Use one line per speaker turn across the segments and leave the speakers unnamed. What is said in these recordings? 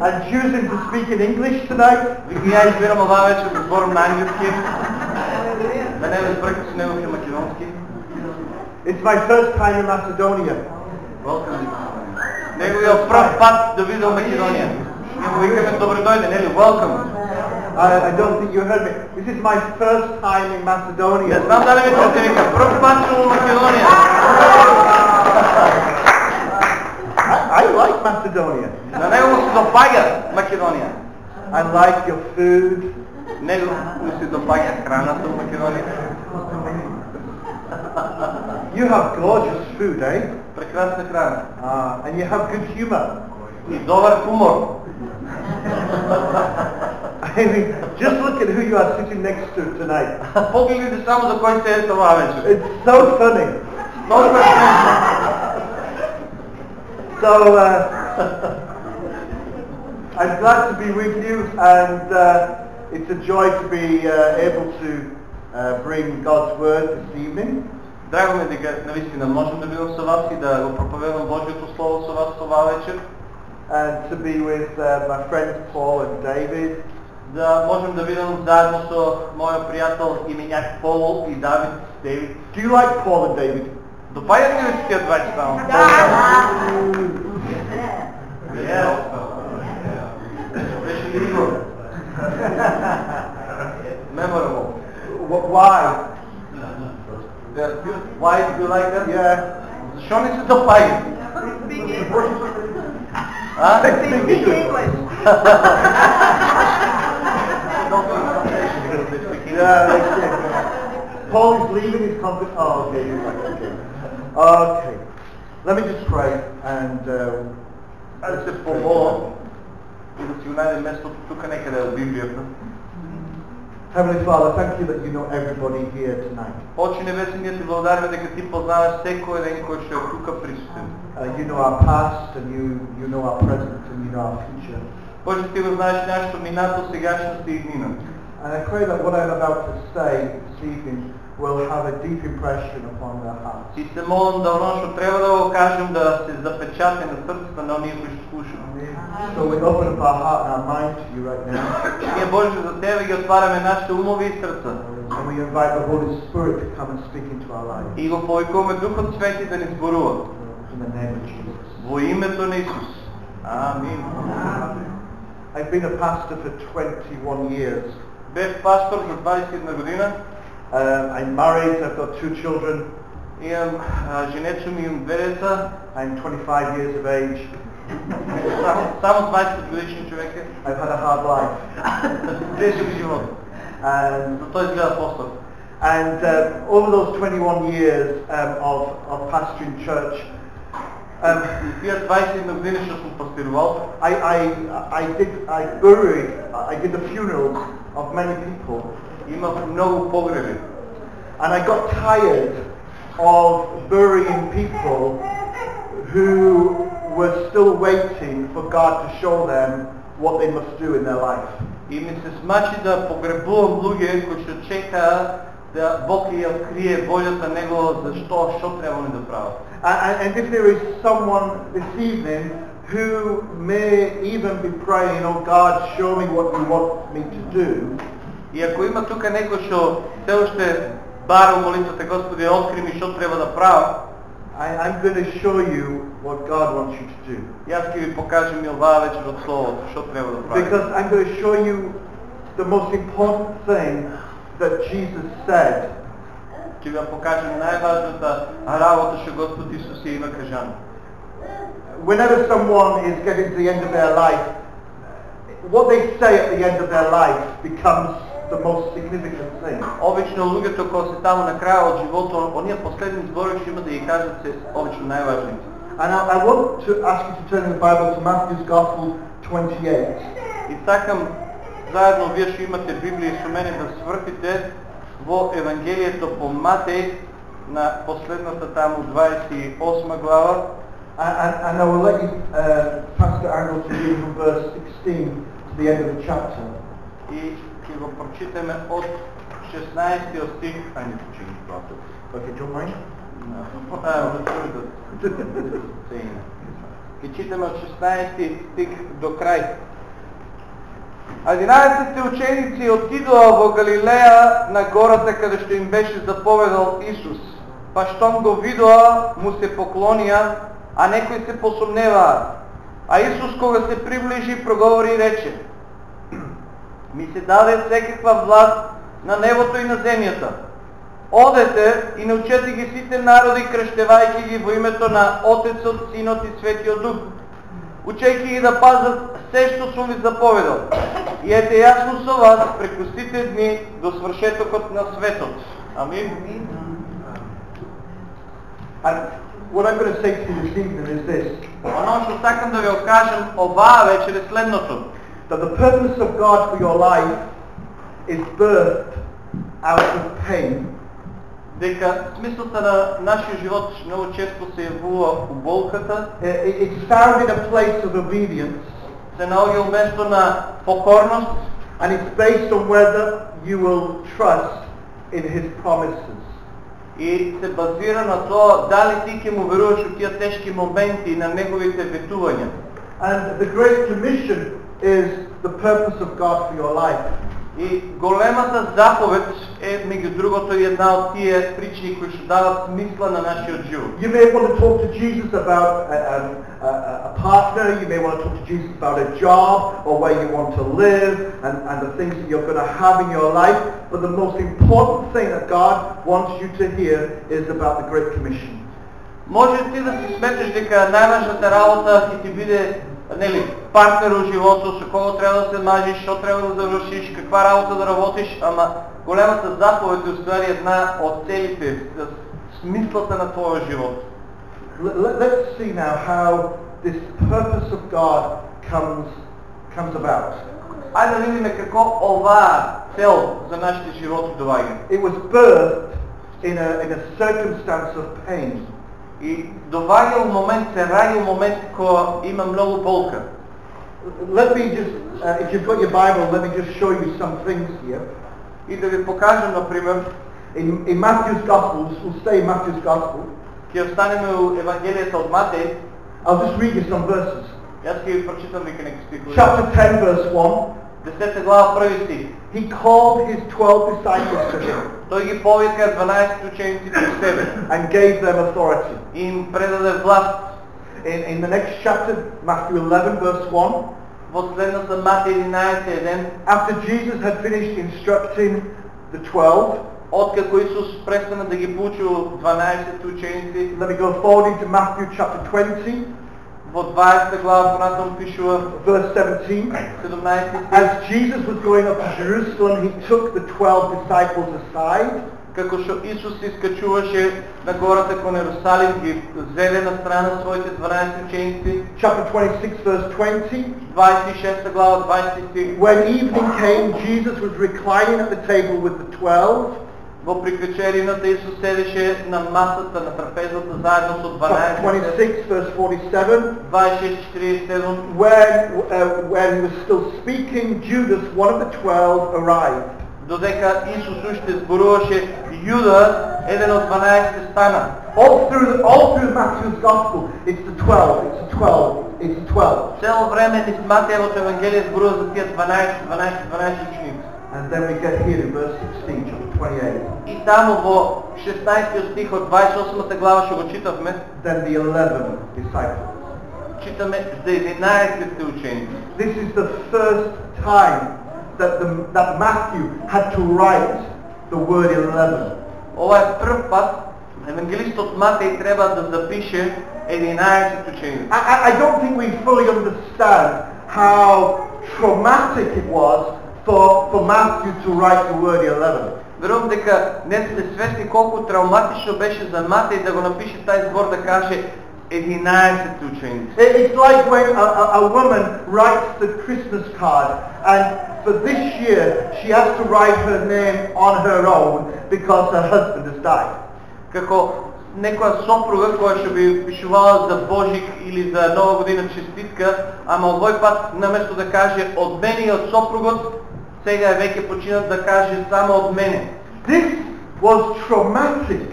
and choosing to speak in English tonight.
Ik niet eens weer om dat uit zijn vorm naar Mijn naam is Brikkel Sneeuw van Makedonski.
It's my first time in Macedonia.
Welcome. Nego je prv pat da vidim Makedonija. Nego vi kažem dobrodojdne, Nelly, welcome.
I, I don't think you heard me. This is my first time in Macedonia.
Ne znam da li mi pat.
I, I like Macedonia.
На него му се допаѓа Македонија.
I like your food.
Него му се допаѓа храната во Македонија.
You have gorgeous food, eh?
Прекрасна храна.
Uh, and you have good humor.
И добар хумор.
I mean, just look at who you are sitting next to tonight.
Погледнете само за кој се ете оваа вечер.
It's so funny.
Много е смешно.
So uh, I'm glad to be with you, and uh, it's a joy to be uh, able to uh, bring God's word this evening.
Драго ми е дека навистина можам да бидам со вас и да го проповедам Божјото слово со вас оваа вечер.
and to be with uh, my friends Paul and David.
Да можем да бидам заедно со мојот пријател именјак Пол и Давид Девид.
Do you like Paul and David?
Допаѓат ли ви се тие двајца само? Yeah. Беше ли Игор? Memorable.
Wh- Why?
They're good. Why do you like them?
Yeah.
Защо не се допаѓат? А?
Yeah, that's it. Paul is leaving his conference. Oh, okay. you're right, Okay. Okay. Let me just pray and uh,
Да се помола и да си го најде местото тука некаде во Библијата.
Heavenly Father, thank you that you know everybody here tonight.
Очи небесни, ние ти благодариме дека ти познаваш секој еден кој што е тука присутен.
Uh, you know our past and you, you know our present and you know our future.
Боже, ти го знаеш нашето минато, сегашност и иднината.
And I pray that what I'm about to say this evening will have a deep impression upon their hearts.
И се молам да оно што треба да го кажем да се запечати на срцата на оние кои што слушаат.
So we open up our heart and our mind to you right now.
Ние Боже за тебе ги отвараме нашите умови и срца.
And we invite the Holy Spirit to come and speak into our lives.
И го повикуваме Духот Свети да ни зборува.
In the name of Jesus.
Во името на Исус. Амин.
I've been a pastor for 21 years.
Бев пастор за 21 година.
Um, I'm married, I've got two children.
Имам а, женет сум, имам две деца.
I'm 25 years of age.
Само, само 20 годишен човек е.
I've had a hard life.
Тежък живот.
And,
Но той изгледа по-стар.
and uh, over those 21 years um, of, of pastoring church, um,
И тия 21 години што сум пастирувал,
I, I, I did, I buried, I did the funerals of many people.
имав много погреби.
And I got tired of burying people who were still waiting for God to show them what they must do in their life.
И ми се смачи да погребувам луѓе кои што чекаа да Бог ја открие волјата Него за што, што треба да прават.
And, and- and if there is someone this evening who may even be praying, oh God, show me what you want me to do,
И ако има тука некој што се уште бара у молитвата Господи, откри ми што треба да правам,
I, I'm going to show you what God wants you to do.
јас ќе ви покажам и оваа вечер од Словото, што треба да правим.
Because I'm going to show you the most important thing that Jesus said
Ќе ви ја покажам најважната работа што Господ Исус ја има кажано.
whenever someone is getting to the end of their life, what they say at the end of their life becomes the most significant thing.
Обично луѓето кои се таму на крајот од животот, оние последни зборови што има да ги кажат се обично најважните.
And I, I want to ask you to turn in the Bible to Matthew's Gospel 28.
И сакам заедно вие што имате Библија со мене да свртите во Евангелието по Матеј на последната таму 28 глава
And, and, and I will let you, uh, Pastor Angle, to read from verse 16 to the end of the chapter.
и ќе го прочитаме од 16 стих, а не почини тоа.
Okay, do you mind?
Uh, let's do it. Saying. Ги читаме от 16 стих до крај. А 11 ученици отидоа во Галилеја на гората каде што им беше заповедал Исус. Па штом го видоа, му се поклонија, а некои се посомневаа. А Исус кога се приближи, проговори и рече: Ми се даде секаква власт на небото и на земјата. Одете и научете ги сите народи, крштевајќи ги во името на Отецот, Синот и Светиот Дух, учејќи ги да пазат се што сум ви заповедал. И ете јасно со вас преку сите дни до свршетокот на светот. Амин.
And what I'm going to say to you this evening is this,
Оно што сакам да ви окажем оваа вечер е следното.
that the purpose of God for your life is birthed out of pain
дека смислата на нашиот живот многу често се јавува у болката,
I- i- It's found in a place of obedience
се наоѓа у место на покорност
and it's based on whether you will trust in His promises.
и се базира на тоа дали ти ќе му веруваш у тие тешки моменти на неговите ветувања.
And the Great Commission is the purpose of God for your life.
И големата заповед е меѓу другото и една од тие причини кои што дават смисла на нашиот живот.
You may want to talk to Jesus about a, um, a, a partner, you may want to talk to Jesus about a job or where you want to live and, and the things that you're going to have in your life. But the most important thing that God wants you to hear is about the Great Commission.
Може ти да си сметиш дека најважната работа ќе ти биде нели партнер во животот, со кого треба да се мажиш, што треба да завршиш, каква работа да работиш, ама големата заповед е уствари една од целите, с- смислата на твојот живот.
Let, let, let's see now how this purpose of God comes, comes about.
Ајде да видиме како оваа цел за нашите животи доаѓа.
It was birthed in a, in a circumstance of pain.
И доаѓа у момент, се раѓа у момент кога има многу болка.
Let me just, uh, if you've got your Bible, let me just show you some things here.
И да ви покажем, например,
In, in Matthew's Gospel, we'll stay in Matthew's Gospel.
ќе останеме у Евангелието од Матеј,
I'll just read you some verses.
јас ќе ви прочитам вика некои стихови.
Chapter 10, verse 1.
10 глава први стих.
He called his 12 disciples to him
Той ги повика 12 ученици при себе
and gave them authority.
и им предаде власт.
In, in the next chapter, Matthew 11, verse 1,
Во следната Матеј 11.1,
after Jesus had finished instructing the 12,
откако Исус престана да ги поучува 12 ученици,
let me go forward into Matthew chapter 20,
во 20 глава понатаму пишува
verse 17.
17 стих,
As Jesus was going up to Jerusalem, he took the 12 disciples aside
како што Исус се искачуваше на гората кон Ерусалим, ги зеде на страна своите 12 ученици,
chapter 26, verse 20.
26 глава 20 стих,
When evening came, Jesus was reclining at the table with the 12.
во приключерината Исус седеше на масата на трапезата заедно со
Chapter
12
26, verse 47.
26-47
When, uh, when he was still speaking, Judas, one of the 12, arrived.
додека Исус уште зборуваше Јуда, еден од 12 стана.
All through, the, all through Matthew's Gospel, it's the 12, it's the 12, it's the 12.
Цело време низ Матеевото Евангелие зборува за тие 12, 12, 12 ученици.
And then we get here in verse 16, chapter 28.
И таму во 16 стих од 28 глава што го читавме,
Then the 11 disciples.
читаме за 11 ученици.
This is the first time that, the, that Matthew had to write the word 11.
Ова е прв пат евангелистот Матеј треба да запише 11 ученици.
I, I- I don't think we fully understand how traumatic it was for, for Matthew to write the word 11.
Верувам дека не сте свесни колку травматично беше за Матеј да го напише тај збор да каже 11 ученици.
It- It's like when a, a, a woman writes the Christmas card and for this year she has to write her name on her own because her husband has died.
Како некоја сопруга која што би пишувала за Божик или за Нова година честитка, ама овој пат наместо да каже од мене и од сопругот, сега е веќе починат да каже само од мене.
This was traumatic.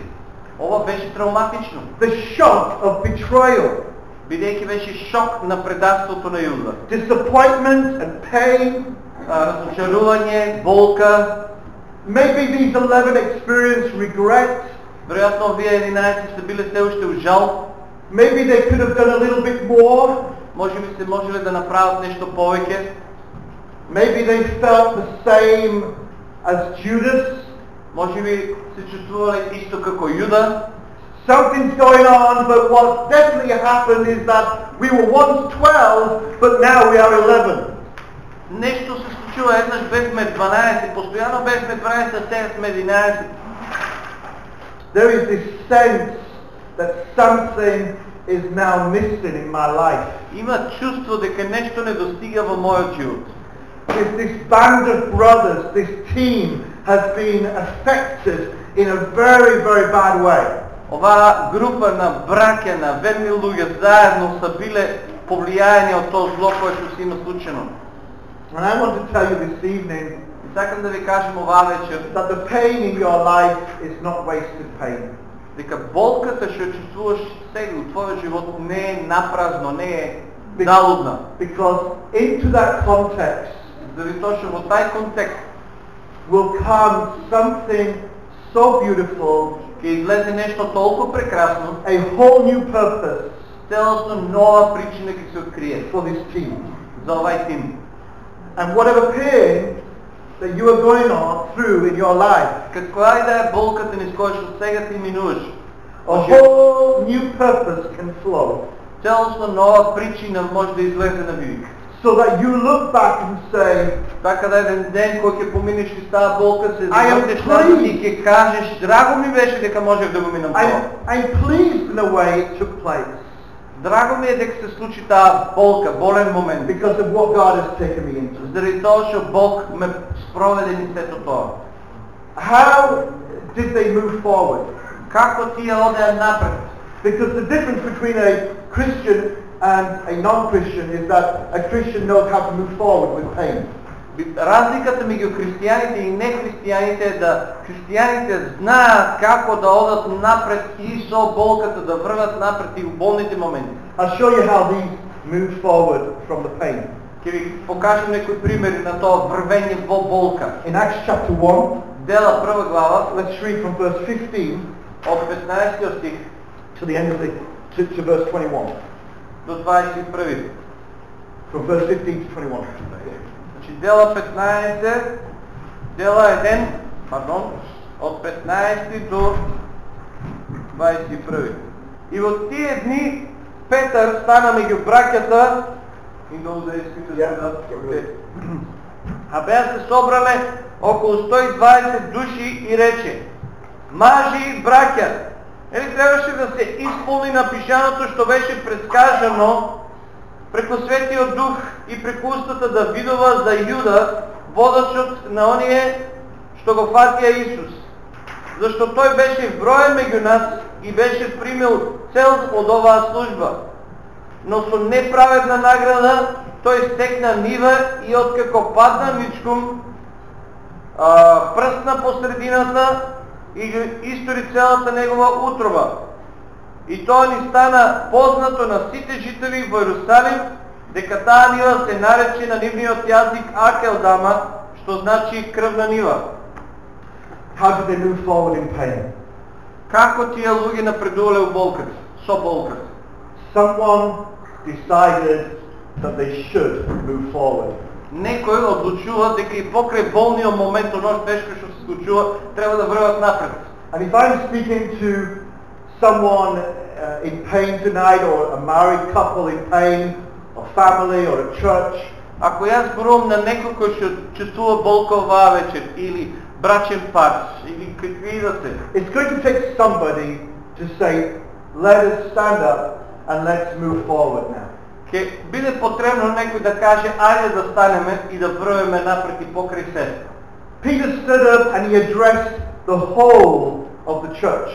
Ова беше травматично.
The shock of betrayal.
бидејќи беше шок на предавството на Јуда.
disappointment and pain.
А, Разочарување, болка,
Maybe these 11 experienced regret.
веројатно овие 11 се биле се уште у жал,
Maybe they could have done a little bit more.
може би се можеле да направат нешто повеќе,
Maybe they felt the same as Judas.
може би се чувствувале исто како Јуда,
Something's going on, but what definitely happened is that we were once 12, but now we are 11.
Нешто се случува, еднаш бевме 12, постојано бевме 12, а сега сме 11.
There is this sense that something is now missing in my life.
Има чувство дека нешто не достига во мојот живот.
This, this band of brothers, this team has been affected in a very, very bad way.
Оваа група на браќа, на верни луѓе заедно са биле повлијаени од тоа зло кое што се има случено.
And I want to tell you this evening
И сакам да ви кажем оваа вечер
that the pain in your life is not wasted pain.
дека болката што ја чувствуваш сега во твојот живот не е напразно, не е залудна.
Because into that context
Заради тоа што во тај контекст
will come something so beautiful,
ќе излезе нешто толку прекрасно,
a whole new purpose
целосно нова причина ќе се открие
for this team.
за овај тим.
And whatever pain that you are going on through in your life,
Каква и да е болката низ која што сега ти минуваш,
a
во живот,
whole new purpose can flow.
целосно нова причина може да излезе на видик.
So that you look back and say,
Така да еден ден кој ќе поминеш низ таа болка се
I am
завртеш назад и
pleased.
ќе кажеш драго ми беше дека можев да го минам тоа.
I'm, I'm pleased in the way it took place
Драго ми е дека се случи таа болка, болен момент.
because of what God has taken me into.
Заради тоа што Бог ме спроведе низ сето тоа.
How did they move forward?
Како тие одеа напред?
Because the difference between a Christian and a non-Christian is that a Christian knows how to move forward with pain.
Би- Разликата меѓу христијаните и нехристијаните е да христијаните знаат како да одат напред и со болката да врват напред и у болните моменти.
I'll show you how these move forward from the pain.
Ќе ви покажам некои примери на тоа врвење во болка.
In Acts chapter 1,
Дела прва глава
let's read from verse 15
од 15 стих
to the end of the, to, to verse 21.
До 21.
From verse 15 to 21.
Значи дела 15, дела 1, пардон, од 15 до 21. И во тие дни Петар стана меѓу браќата и долу да. А беа се собрале околу 120 души и рече Мажи и браќа, Ели требаше да се исполни напишаното што беше предскажано преку Светиот Дух и преку устата Давидова за Јуда, водачот на оние што го фатија Исус. Зашто тој беше вброен меѓу нас и беше примил цел од оваа служба. Но со неправедна награда тој стекна нива и откако падна ничкум, а, прсна и го истори целата негова утроба. И тоа ни стана познато на сите жители во Иерусалим, дека таа нива се нарече на нивниот јазик Акелдама, што значи крвна нива.
How did they move forward in pain?
Како тие луѓе напредувале у болката, со болката?
Someone decided that they should move forward.
Некој одлучува дека и покрај болниот момент, оно тешко што се случува, треба да врват напред.
And if I'm speaking to someone uh, in pain tonight, or a married couple in pain, or family, or a church,
Ако јас зборувам на некој кој што чувствува болка оваа вечер, или брачен пар, или какви да се,
it's going to take somebody to say, let us stand up and let's move forward now.
ќе биде потребно некој да каже, ајде да станеме и да врвеме напред и покрај се.
Peter stood up and he addressed the whole of the church.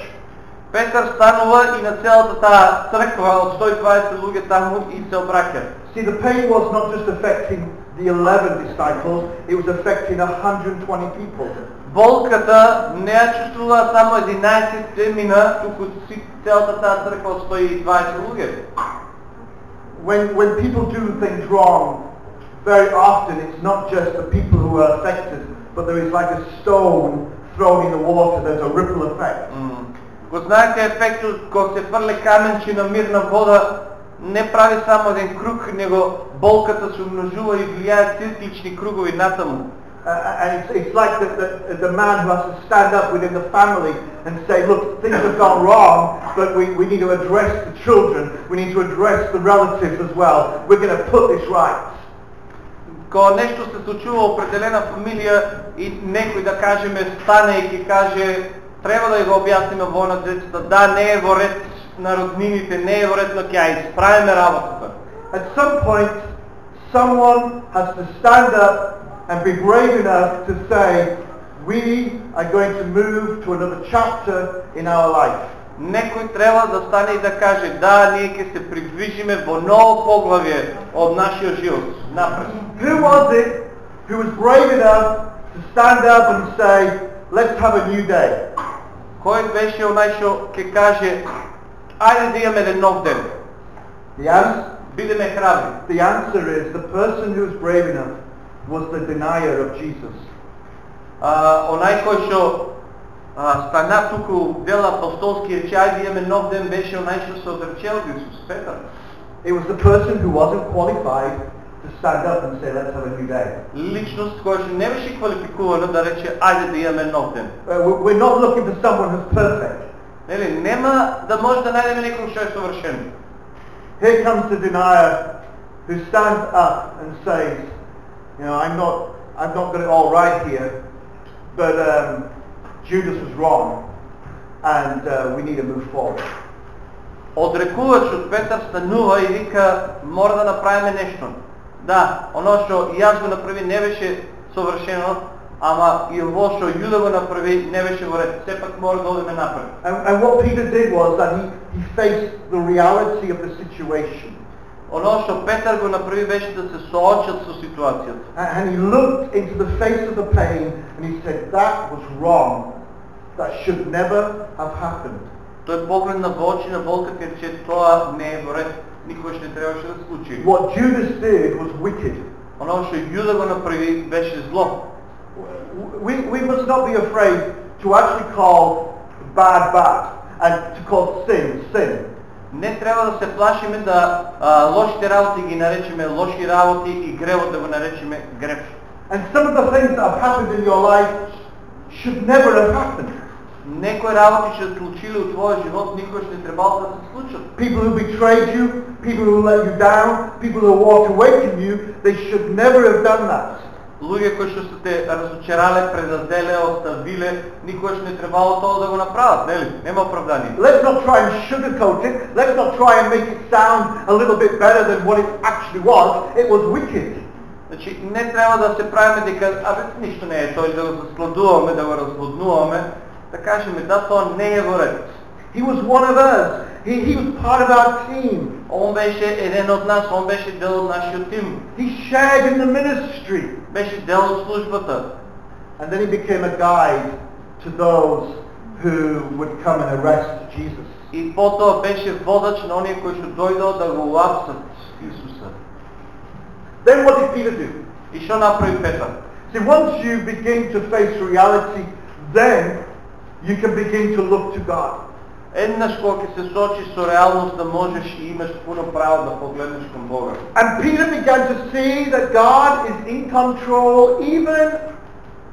Петар станува и на целата таа црква од 120 луѓе таму и се обраќа.
See, the pain was not just affecting the 11 disciples, it was affecting 120 people.
Болката не ја чувствува само 11 мина, туку си целата таа црква од 120 луѓе.
when, when people do things wrong, very often it's not just the people who are affected, but there is like a stone thrown in the water, there's a ripple effect.
Го знаете ефектот кога се фрле каменче на мирна вода, не прави само еден круг, него болката се умножува и влијаат циклични кругови натаму.
Uh, and it's, it's like the, the, the man who has to stand up within the family and say, look, things have gone wrong, but we, we need to address the children, we need to address the relatives as well. We're going to put this right.
Кога нешто се случува во определена фамилија и некој да кажеме стане и ќе каже треба да го објасниме во на децата, да не е во ред на роднините, не е во ред, но ќе ја исправиме работата.
At some point, someone has to stand up and be brave enough to say, we are going to move to another chapter in our life.
Некој треба да стане и да каже, да, ние ќе се придвижиме во ново поглавје од нашиот живот, напред.
Who was it who was brave enough to stand up and say, let's have a new day?
Кој беше онај што ќе каже, ајде да имаме еден нов ден,
The, ans-
бидеме храбри.
the answer is the person who was brave enough was the denier of Jesus.
А, онај кој што а, стана туку дел апостолски рече, ајде имаме нов ден, беше онај што се одрече од Исус, Петар.
It was the person who wasn't qualified to stand up and say, let's have a new day.
Личност која што не беше квалификувана да рече, ајде да имаме нов ден.
Uh, we- we're not looking for someone who's perfect.
Нели, нема да може да најдеме некој што е совршен.
Here comes the denier who stands up and says, you know, I'm not, I've not got it all right here, but um, Judas was wrong, and uh, we need to move forward.
Одрекувачот Петар станува и вика, мора да направиме нешто. Да, оно што јас го направи не беше совршено, ама и ово што Јуда го направи не беше во ред. Сепак мора да одиме напред.
And, and what Peter did was that he, he faced the reality of the situation.
Оно што Петар го направи беше да се соочат со ситуацијата.
And, and he looked into the face of the pain and he said, that was wrong. That should never have happened.
Тој погледна во очи на болката и рече тоа не е во ред, никогаш не требаше да се случи.
What Judas did was wicked.
Оно што Јуда го направи беше зло.
We, we must not be afraid to actually call bad bad and to call sin sin.
Не треба да се плашиме да а, лошите работи ги наречеме лоши работи и гревот да го наречеме грев.
And some of the things that have happened in your life should never have happened.
Некои работи што се случиле у твојот живот никогаш не требало да се случат.
People who betrayed you, people who let you down, people who walked away from you, they should never have done that.
Луѓе кои што се те разочарале, предазделе, оставиле, никогаш не требало тоа да го направат, нели? Нема оправдание.
Let's not try and sugarcoat it. Let's not try and make it sound a little bit better than what it actually was. It was wicked.
Значи не треба да се правиме дека абе ништо не е тој да го засладуваме, да го разводнуваме, да кажеме да тоа не е во ред.
He was one of us. He, he was part of our team.
Он беше еден од нас, он беше дел од нашиот тим.
He shared in the ministry.
Беше дел од службата.
And then he became a guide to those who would come and arrest Jesus.
И потоа беше водач на оние кои што дојдоа да го уапсат Исуса.
Then what did Peter do?
И што направи Петар?
See, once you begin to face reality, then you can begin to look to God.
Еднаш кога ќе се сочиш со реалноста, можеш и имаш пуно право да погледнеш кон Бога.
And Peter began to see that God is in control even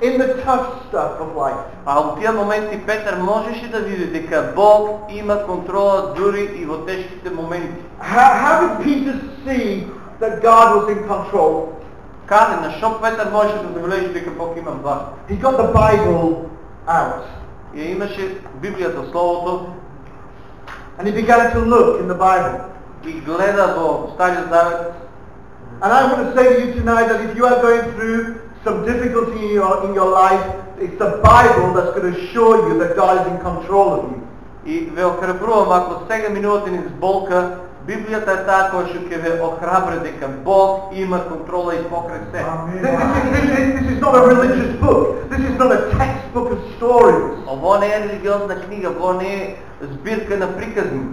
in the tough stuff of life.
А у тие моменти Петар можеше да види дека Бог има контрола дури и во тешките моменти.
How, how did Peter see that God was in control?
Каде, на што Петар можеше да забележи дека Бог има власт?
He got the Bible out
И имаше Библијата, Словото,
and he began to look in the Bible.
и гледа во Стариот Завет.
And I want to say to you tonight that if you are going through some difficulty in your, in your life, it's the Bible that's going to show you that God is in control of you.
И ве охрабрувам, ако сега минувате низ болка, Библијата е таа која што ќе ве охрабри дека Бог има контрола и покрај се.
This, this, is, this, is, this is not a religious book. This is not a textbook of stories.
Ово не е религиозна книга, ово не е збирка на приказни.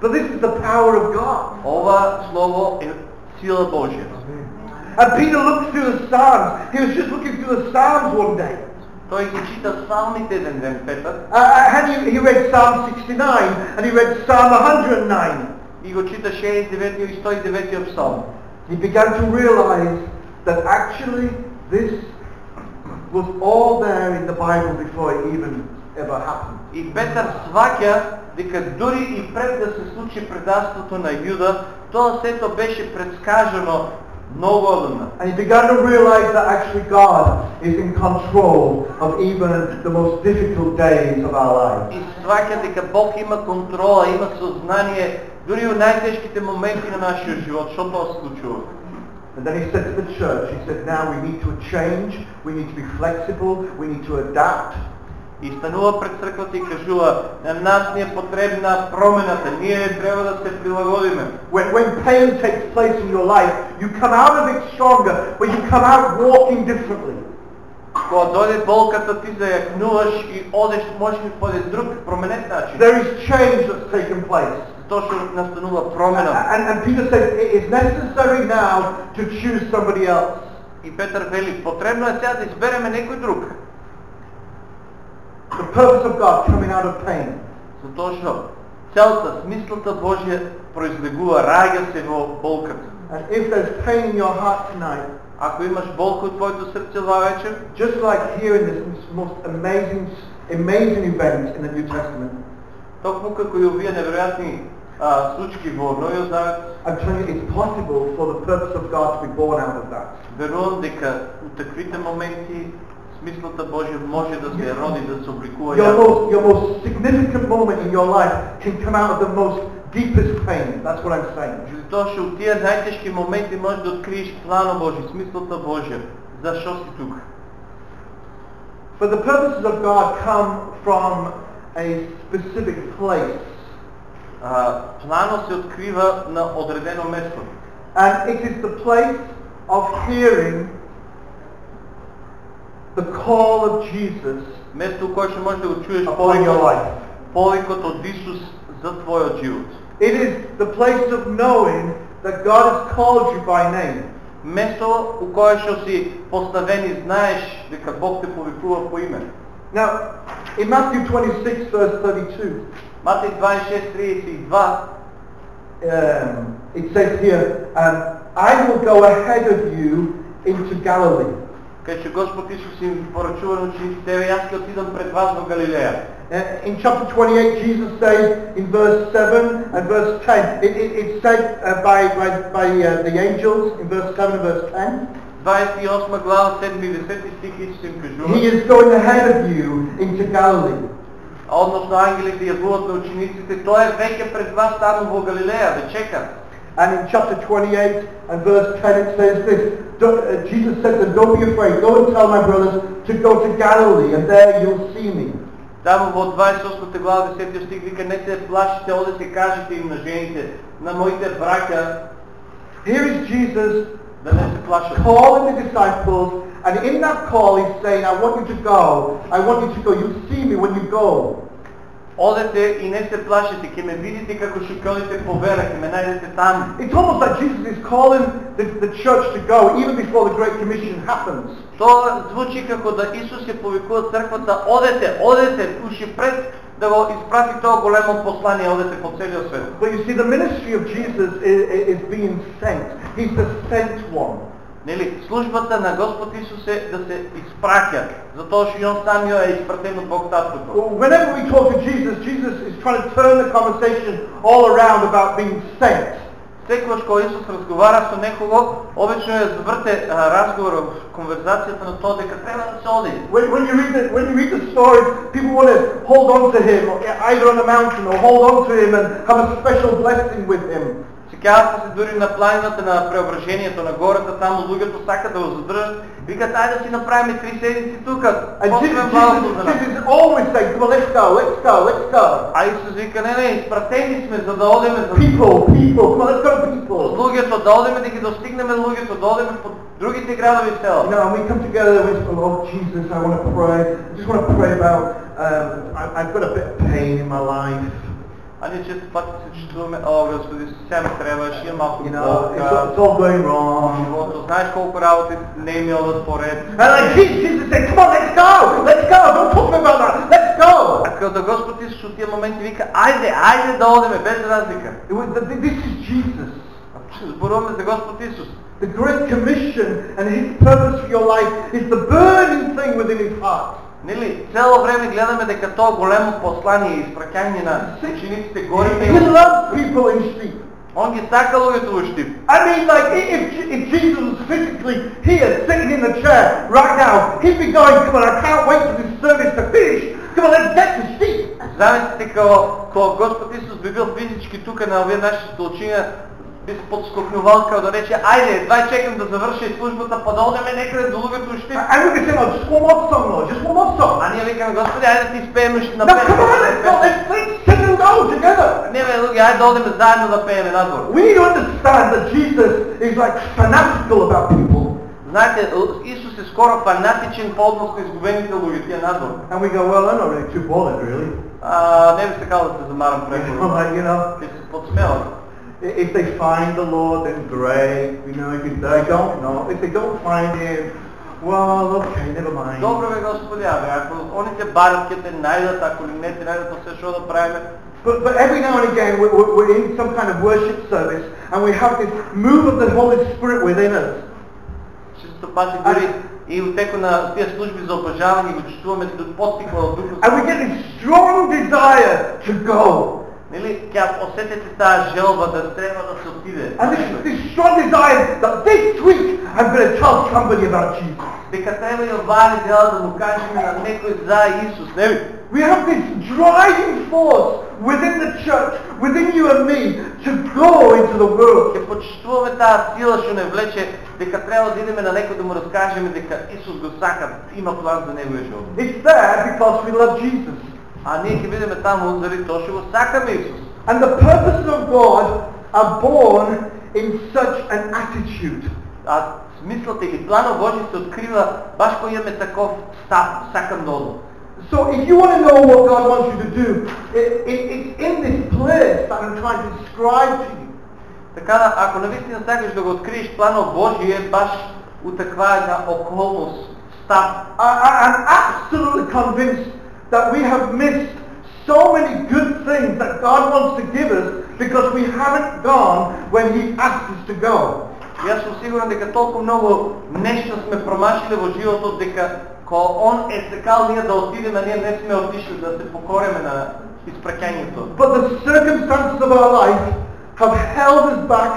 But this is the power of God.
Ова слово е сила Божја.
And Peter looked through the Psalms. He was just looking through the Psalms one day.
Тој ги чита псалмите еден ден, Петар,
Uh, and he, he read Psalm 69 and he read Psalm 109.
и го чита 69 и 109 псалм.
He began to realize that actually this was all there in the Bible before it even ever happened.
И Петар сваќа дека дури и пред да се случи предавството на Јуда, тоа сето беше предскажано многу одамна.
And he began to realize that actually God is in control of even the most difficult days of our lives.
И сваќа дека Бог има контрола, има сознание дури у најтешките моменти на нашиот живот, што тоа се случува.
And then he said to the church, he said, now we need to change, we need to be flexible, we need to adapt.
И станува пред црквата и кажува, на нас ни е потребна промената, ние треба да се прилагодиме.
When, when pain takes place in your life, you come out of it stronger, but you come out walking differently.
Кога дојде болката, ти зајакнуваш и одеш, можеш и по един друг променет начин.
There is change that's taken place.
Тоа што настанува
And,
промена.
and, and Peter says it is necessary now to choose somebody else.
И Петар вели, потребно е сега да избереме некој друг.
The purpose of God coming out of pain.
Затоа што целта, смислата Божја произлегува, раѓа се во болката.
And if there's pain in your heart tonight,
Ако имаш болка од твоето срце ова вечер,
just like here in this most amazing, amazing event in the New Testament,
токму како и овие неверојатни а, случаи во Новиот Завет,
I'm telling you, it's possible for the purpose of God to be born out of that.
верувам дека у таквите моменти смислата Божја може да се роди, да се обликува
Your
јако.
most, your most significant moment in your life can come out of the most deepest pain. That's what I'm saying.
Тоа што у тие најтешки моменти можеш да откриеш плана Божи, смислата Божја. Зашо си тука?
But the purposes of God come from a specific place.
А, планот се открива на одредено место.
And it is the place of hearing the call of Jesus
Место у кое што можеш да го чуеш
upon your life.
повикот од Исус за твојот живот.
It is the place of knowing that God has called you by name.
Место у кое што си поставен и знаеш дека Бог те повикува по име.
Now, in Matthew 26, verse 32,
Матеј 26:32
um, it says here, um, I will go ahead of you into Galilee.
кај што Господ Исус им порачува на учениците, еве јас ќе отидам пред вас во Галилеја.
Uh, in chapter 28, Jesus says in verse 7 and verse 10, it, it, it's said uh, by, by, by uh, the angels in verse 7 and verse 10,
28 глава 7 и 10 стих Исус им
He
кажува,
is going ahead of you into Galilee.
а односно ангелите јавуват на учениците, тоа е веќе пред вас таму во Галилеја, ве чека.
And in chapter 28 and verse 10 it says this, "Don't- uh, Jesus said to them, don't be afraid, go and tell my brothers to go to Galilee and there you'll see me.
Таму во 28 глава 10 стих вика, не се плашите, одете кажете им на жените, на моите браќа,
Here is Jesus
да не се плашат.
calling the disciples and in that call he's saying, I want you to go, I want you to go, you'll see me when you go.
Одете и не се плашите, ќе ме видите како што ќе одите по вера, ќе ме најдете таму.
It's almost like Jesus is calling the, the church to go even before the Great Commission happens.
Тоа звучи како да Исус ја повикува црквата, одете, одете, уши пред да го испрати тоа големо послание, одете по целиот свет.
But you see, the ministry of Jesus is, is being sent. He's the sent one.
Нели, службата на Господ Исус е да се испраќа, затоа што и он самиот е испратен од Бог Таткото.
Whenever we talk to Jesus, Jesus is trying to turn the conversation all around about being sent.
Секогаш кога Исус разговара со некого, обично ја заврте а, разговорот, конверзацијата на тоа дека треба да се оди.
When, when, you read the, when you read the stories, people want to hold on to him, either on a mountain or hold on to him and have a special blessing with him.
Сеќавате се дури на планината на преображението на гората, таму луѓето сакат да го задржат, викат ајде да си направиме три седмици тука. Посвен малку за нас.
Always come on, let's go, let's go, let's go.
А Исус вика, не, не, изпратени сме за да одиме за
People, people, come on, let's go people.
луѓето, да одиме да ги достигнеме луѓето, да одиме по другите градови и
You
села.
know, and we come together and we say, oh Jesus, I want to pray. I just want to pray about, um, I, I've got a bit of pain in my life.
А ние често пъти се чувстваме, о, Господи, сега ми трябваш, имам малко
You know, it's,
болка,
all- it's all going wrong.
живота, знаеш колко работи не е имал да поред.
And like Jesus Jesus said, come on, let's go, let's go, don't talk to me about that, let's go.
А като Господ Исус от тия моменти вика, айде, айде да одеме, без разлика.
It was, this is Jesus.
Зборуваме за Господ Исус.
The Great Commission and His purpose for your life is the burning thing within His heart.
Нели, цяло време гледаме дека тоа големо послание и испраќање на учениците гори
He loves people in sheep.
Он ги сака луѓето во штип.
I mean, like, if, if Jesus was physically here, sitting in the chair right now, he'd be going, come on, I can't wait for this service to finish. Come on, let's get to sheep.
Замислите како кога Господ Исус би бил физички тука на овие наши столчиња, би се подскокнувал како да рече, ајде, едва чекам да заврши службата, па да одеме некаде до луѓето во штип.
And we can say, oh, just one more song, Lord, just one more song.
А ние викаме, Господи, ајде да ти испееме уште на
Now, come on, let's go, let's, let's sing and go together.
Не бе, луѓе, ајде да одеме заедно да пееме надвор.
We need to understand that Jesus is like fanatical about people.
Знаете, Исус е скоро фанатичен по однос на изгубените луѓе, тие надвор.
And we go, well, I'm not really too bothered, really.
А, не би сакал да се замарам
You know,
преко.
like, you know,
Ти се подсмеват.
i- if they find the Lord, then great. You know, if they don't, no. If they don't find Him, well, okay, never mind.
Добро бе Господи, абе, ако они те барат, ќе те најдат, ако ли не те најдат, па се што да правиме.
But, but every now and again, we're, we're we're in some kind of worship service, and we have this move of the Holy Spirit within us.
Често пати дори и у теко на тия служби за обожавање го чувствуваме до поттиква од Духот
And we get this strong desire to go.
Нели, ќе ја осетите таа желба да треба да се отиде.
And this, this strong desire that this week I'm going to tell somebody about Jesus.
Дека треба и оваа недела да му кажеме на некој за Исус, нели?
We have this driving force within the church, within you and me, to go into the world.
Ќе почувствуваме таа сила што не влече дека треба да идеме на некој да му раскажеме дека Исус го сака, има план за неговиот живот.
It's there because we love Jesus.
А ние ќе бидеме таму заради тоа што го сакаме Исус.
And the purposes of God are born in such an attitude.
А смислата или планот Божи се открива баш кога имаме таков став, сакам да одам.
So if you want to know what God wants you to do, it, it, it's in this place that I'm trying to describe to you.
Така да, ако навистина сакаш да го откриеш планот Божи е баш у таква една околност, став.
I, I, I'm absolutely convinced that we have missed so many good things that God wants to give us because we haven't gone when He asked us to go.
И Јас сум сигурен дека толку многу нешто сме промашиле во животот дека кога он е сакал ние да отидеме, ние не сме отишли да се покореме на испраќањето.
But the circumstances of our life have held us back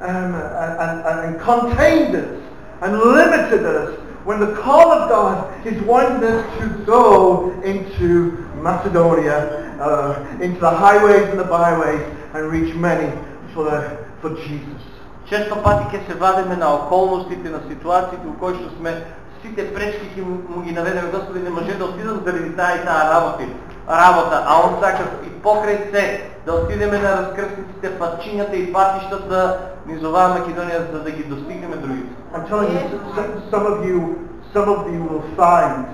um, and, and, and contained us and limited us when the call of God is wanting us to go into Macedonia, uh, into the highways and the byways and reach many for, the, for Jesus.
Често пати ќе се вадиме на околностите, на ситуациите у кои што сме сите пречки ќе му му ги наведеме Господи, не може да отидам заради таа и таа работи, Работа, а он сака и покрај се да отидеме на раскрсниците, патчињата и патиштата низ оваа Македонија за да ги достигнеме другите.
I'm telling you, some of you, some of you will find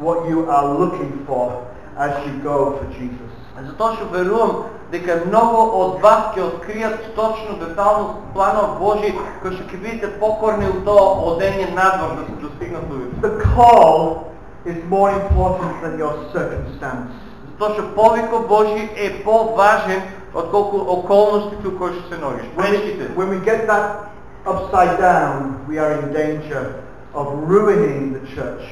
what you are looking for as you go for Jesus.
Затоа што верувам дека многу од вас ќе откријат точно детално планот Божи кој што ќе бидете покорни у тоа одење надвор да се достигнат луѓето.
The call is more important than your circumstance.
Затоа што повикот Божи е поважен отколку околностите у кои што се ногиш,
When we,
пречките.
when we get that upside down, we are in danger of ruining the church.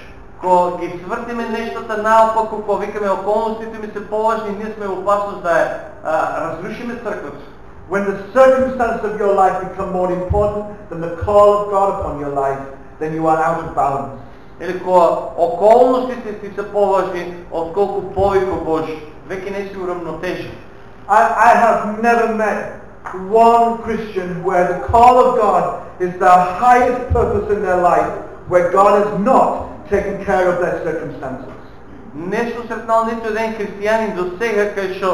Кога ги свртиме нештата наопаку, кога викаме околностите ми се поважни, ние сме во опасност да ја а, разрушиме црквата.
When the circumstances of your life become more important than the call of God upon your life, then you are out of balance.
Или кога околностите ти се поважни отколку повикот Божи, веќе не си уравнотежен.
I, I have never met one Christian where the call of God is the highest purpose in their life, where God has not taken care of their circumstances.
Не сум сретнал ниту еден христијанин до сега кај што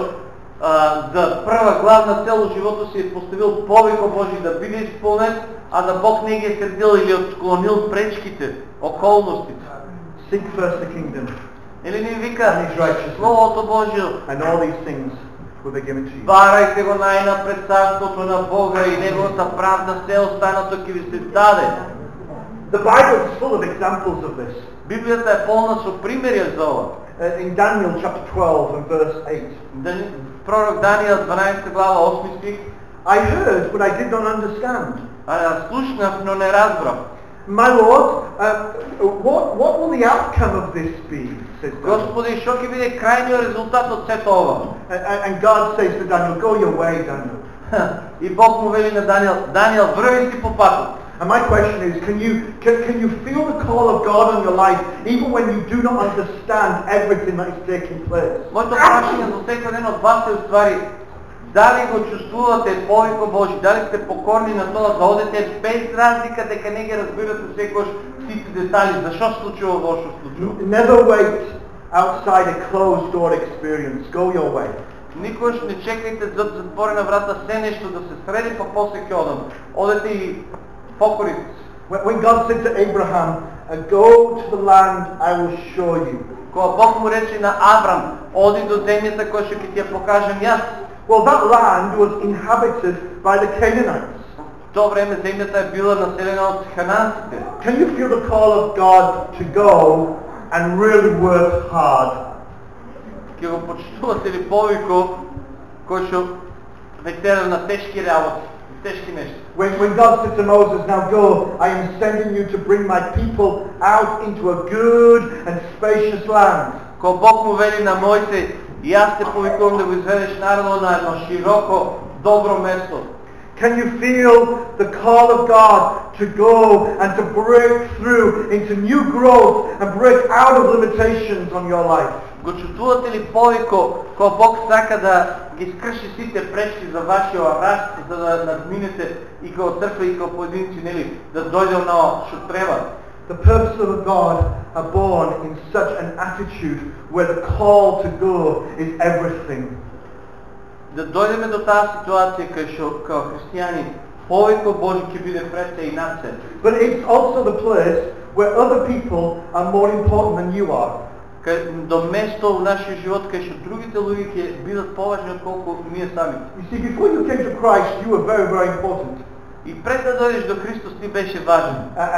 а, за прва главна цел у животот си е поставил повикот Божи да биде исполнен, а да Бог не ги е средил или отклонил пречките, околностите.
Seek first the kingdom,
Или ни вика. Словото Божие
and all these things will they give it to you.
Барайте го най-напред царството на Бога и Неговата правда, все останато ќе ви се даде.
The Bible is full of examples of this.
Библията е пълна со примери за ова.
In Daniel chapter 12 and verse 8.
Дани- Пророк Даниил 12 глава 8 стих.
I heard, but I did not understand.
А, слушнав, но не разбрав.
My Lord, uh, what, what will the outcome of this be? Says Daniel.
Господи, што ќе биде крајниот резултат од сето ова?
And, and and God says to Daniel, go your way, Daniel.
И Бог му вели на Даниел, Даниел, врви си по патот.
And my question is, can you, can, can you feel the call of God on your life even when you do not understand everything that is taking place?
Моето прашање за секој ден од вас е уствари, дали го чувствувате повеќе Божи, дали сте покорни на тоа да одете без разлика дека не ги разбирате секој сите детали, зашо се случува во што случува.
Never wait outside a closed door experience. Go your way.
Никош не чекайте зад затворена врата се нешто да се среди, па после ќе одам. Одете и покорите се.
When, when God said to Abraham, uh, go to the land I will show you.
Кога Бог му рече на Аврам, оди до земјата која што ќе ти ја покажам јас.
Well, that land was inhabited by the Canaanites.
В тоа време земјата е била населена од хананците.
Can you feel the call of God to go and really work hard?
Ќе го почувствувате ли повеќе кој што ве тера на тешки работи, тешки нешта.
When, when God said to Moses, now go, I am sending you to bring my people out into a good and spacious land.
Кога Бог му вели на Мојсе, и јас те повикувам да го изведеш народот на едно широко, добро место.
Can you feel the call of God to go and to break through into new growth and break out of limitations on your life?
Го чувствувате ли повеќе кога Бог сака да ги скрши сите пречки за вашиот раст, за да надминете и како црква и како поединци, нели, да дојде оно што треба?
The purposes of God are born in such an attitude where the call to go is everything.
Да дојдеме до таа ситуација кај што како христијани повеќе Божи ќе биде пред се и над се.
But it's also the place where other people are more important than you are.
Кај, до место во нашиот живот кај што другите луѓе ќе бидат поважни отколку ние самите.
You see, before you came to Christ, you were very, very important.
И пред да дојдеш до Христос ти беше важен.
And,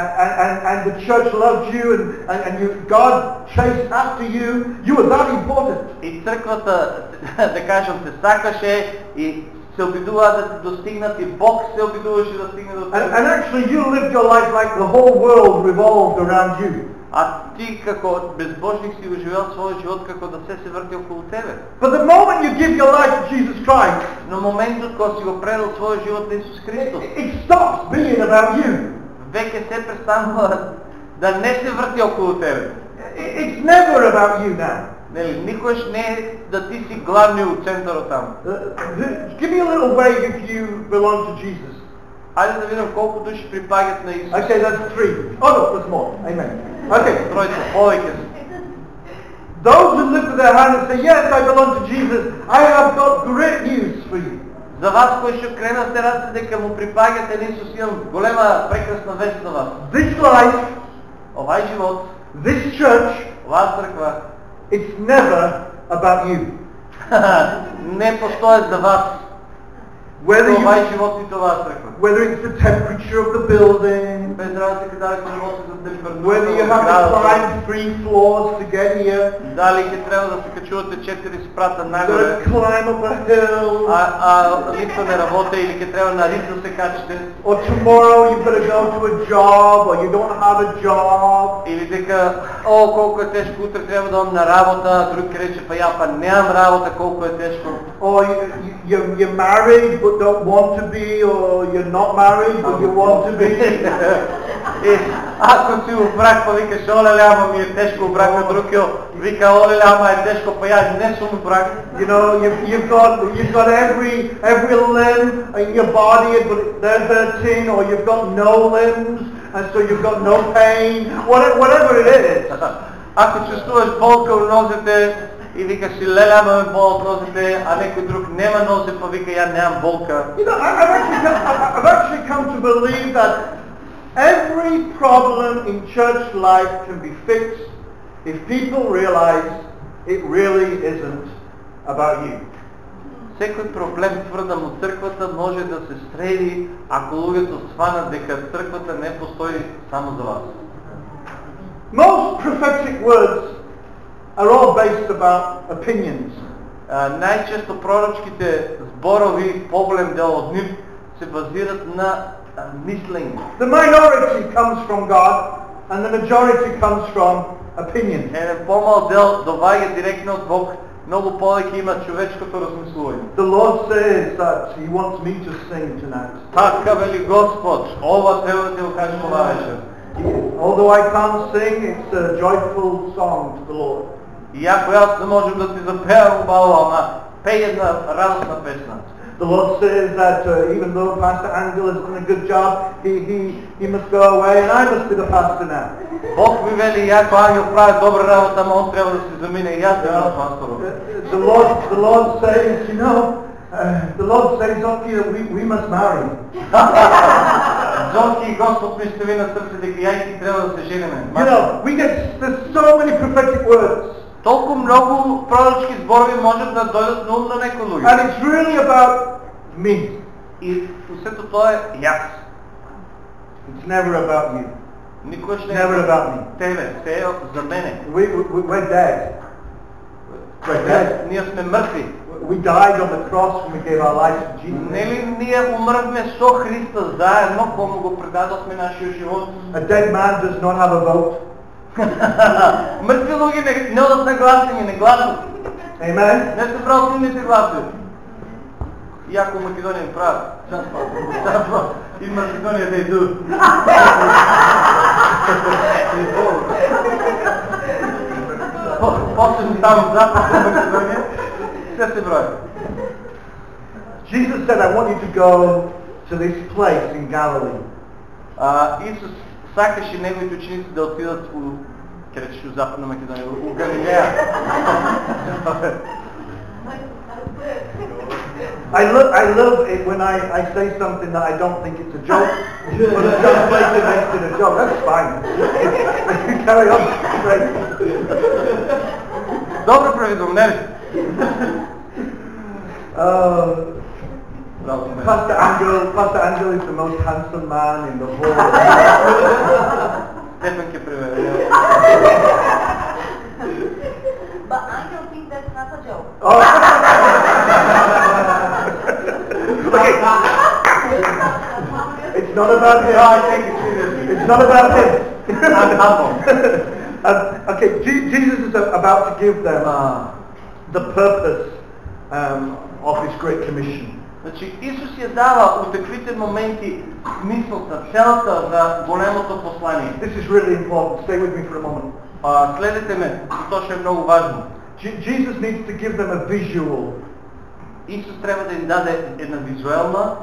and, and the church loved you and, and, and you, God chased after you. You were that important.
И црквата, да кажем, те сакаше и се обидува да те достигнат и Бог се обидуваше да стигне до
And,
тебе.
and actually you lived your life like the whole world revolved around you.
А ти како безбожник си го живеел својот живот како да се се врти околу тебе.
But the moment you give your life to Jesus Christ,
Но моментот кога си го предал својот живот на Исус Христос,
it, it stops being about you.
веќе се престанува да не се врти околу тебе.
It, it's never about you now.
Нели, никош не е да ти си главниот центарот таму.
Uh, th- give me a little wave if you belong to Jesus.
Ајде да видам колку души припаѓат на Исус.
Okay, that's three. Oh no, there's more. Amen. Okay.
Тројца, повеќе се.
Those who lift up their hand and say, yes, I belong to Jesus, I have got great news for you.
За вас кои што кренате рацете дека му припаѓате на Исус, имам голема прекрасна вест за вас.
This life,
Овај живот,
this church,
оваа црква
it's never about you.
ne postoje za vas
Whether you,
Овај живот нито оваа црква.
whether it's the temperature of the building,
Без разлика дали се работи за температура,
whether you have to climb three floors to get here,
дали ќе треба да се качувате четири спрата
you've got
нагоре,
to climb up a hill,
а, а лифта не работи или ќе треба на лифт да се качите,
or tomorrow you've got to go to a job, or you don't have a job.
или дека, о, колко е тешко, утре трябва да одам на работа, друг ќе рече, па ја па немам работа, колко е тешко.
Or you, you, you're, you're married but don't want to be, or you're not married but you want to be.
И ако си у брак, па викаш, олеле, ама ми е тежко у брак, а друг ја вика, олеле, ама е тежко, па ја не сум у брак.
You know, you've, you've got you've got every every limb in your body, but they're hurting, or you've got no limbs, and so you've got no pain. Whatever, whatever it is,
Ако чувствуваш болка у нозете и викаш си, леле, ама ме болат нозете, а некој друг нема нозе, па вика, ја немам болка.
you know, I, I've actually come, I- I've actually come to believe that every problem in church life can be fixed if people realize it really isn't about you.
Секој проблем тврдам од црквата може да се среди ако луѓето сванат дека црквата не постои само за вас.
Most prophetic words are all based about opinions.
А, најчесто пророчките зборови, поголем дел од нив, се базират на а, мислење.
The minority comes from God and the majority comes from opinions.
Еден помал дел доваѓа директно од Бог, многу повеќе има човечкото размислување.
The Lord says that He wants me to sing tonight.
Така вели Господ, ова треба да ти го кажем ова вечер.
Although I can't sing, it's a joyful song to the Lord.
Иако јас не можем да ти запеам убаво, ама пеј една радостна песна.
The Lord says that uh, even though Pastor Angel has done a good job, he, he, he must go away and I must be the pastor now.
Бог ми вели, иако Ангел прави добра работа, ама он треба да се замине и јас да
Yeah.
бидам пастором.
The, the Lord, the Lord says, you know, uh, the Lord says, okay, we, we must marry.
Зонки и Господ ми стави на срце дека ја и ти треба да се жениме.
You know, we get, there's so many prophetic words.
Толку многу пророчки зборови можат да дојдат на ум на некој луѓе.
And it's really about me.
И сето тоа е јас.
It's never about you.
Никош
It's
не
never about me.
тебе, се е за мене.
We, we, we're dead. We're dead.
Ние сме мртви.
We died on the cross when we gave our lives to Jesus.
Нели ние умрвме со Христа заедно кога го предадовме нашиот живот?
A dead man does not have a vote. Jesus said, I want you to go to this place in Galilee.
Uh, сакаше неговите ученици да отидат у, ке речеш у Западна Македонија, у Галилеја.
I, lo- I love it when I, I say something that I don't think it's a joke, but the translator makes it a joke. That's fine. Carry on. Great.
Добро правидом, не ли? No,
Pastor Angel, Pastor Angel is the most handsome man in the whole.
Definitely.
But Angel thinks that's not a joke.
Oh. okay. it's not about him.
I take.
It's not about him.
and
uh, okay, G- Jesus is about to give them
uh,
the purpose um, of his great commission.
Значи Исус ја дава у таквите моменти смислата, целта за големото послание.
This is really important. Stay with me for a moment.
А, следете ме, тоа што е многу важно.
Je- Jesus needs to give them a visual.
Исус треба да им даде една визуелна,